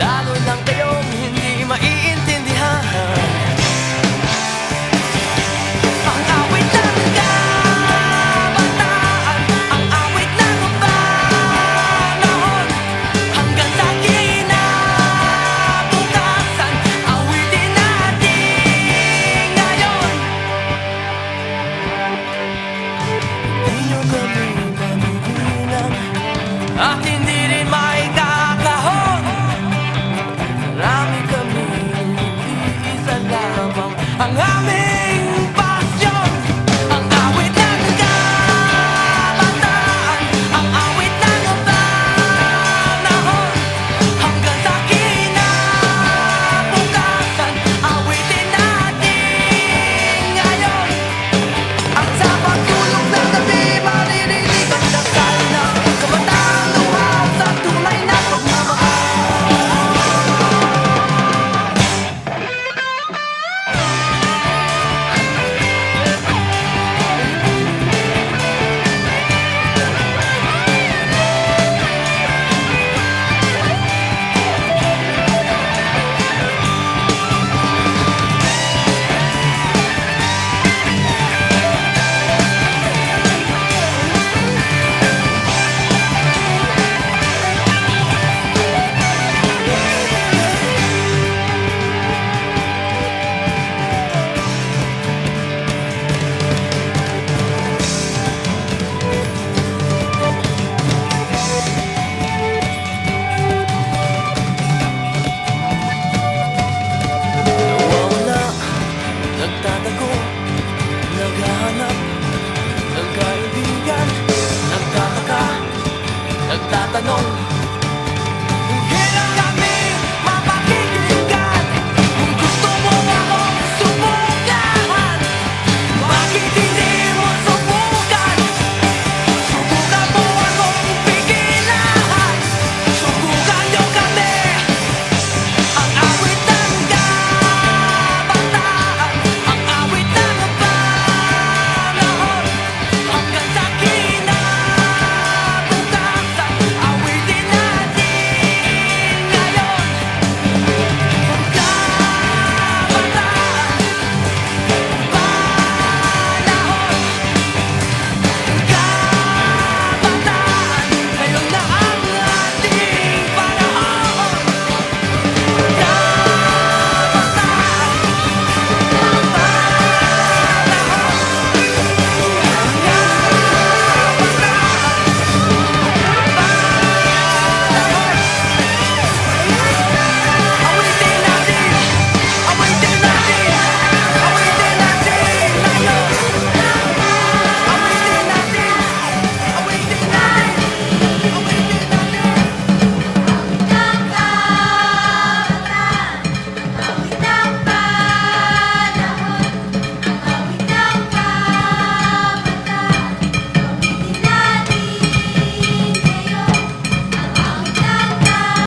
Lalo lang kayong hindi maiintindihan. Ang awit ng kabataan Ang awit ng panahon. Hanggang sa kinabukasan Awitin natin ngayon. Hindi nyo gabi panigilan Akin sing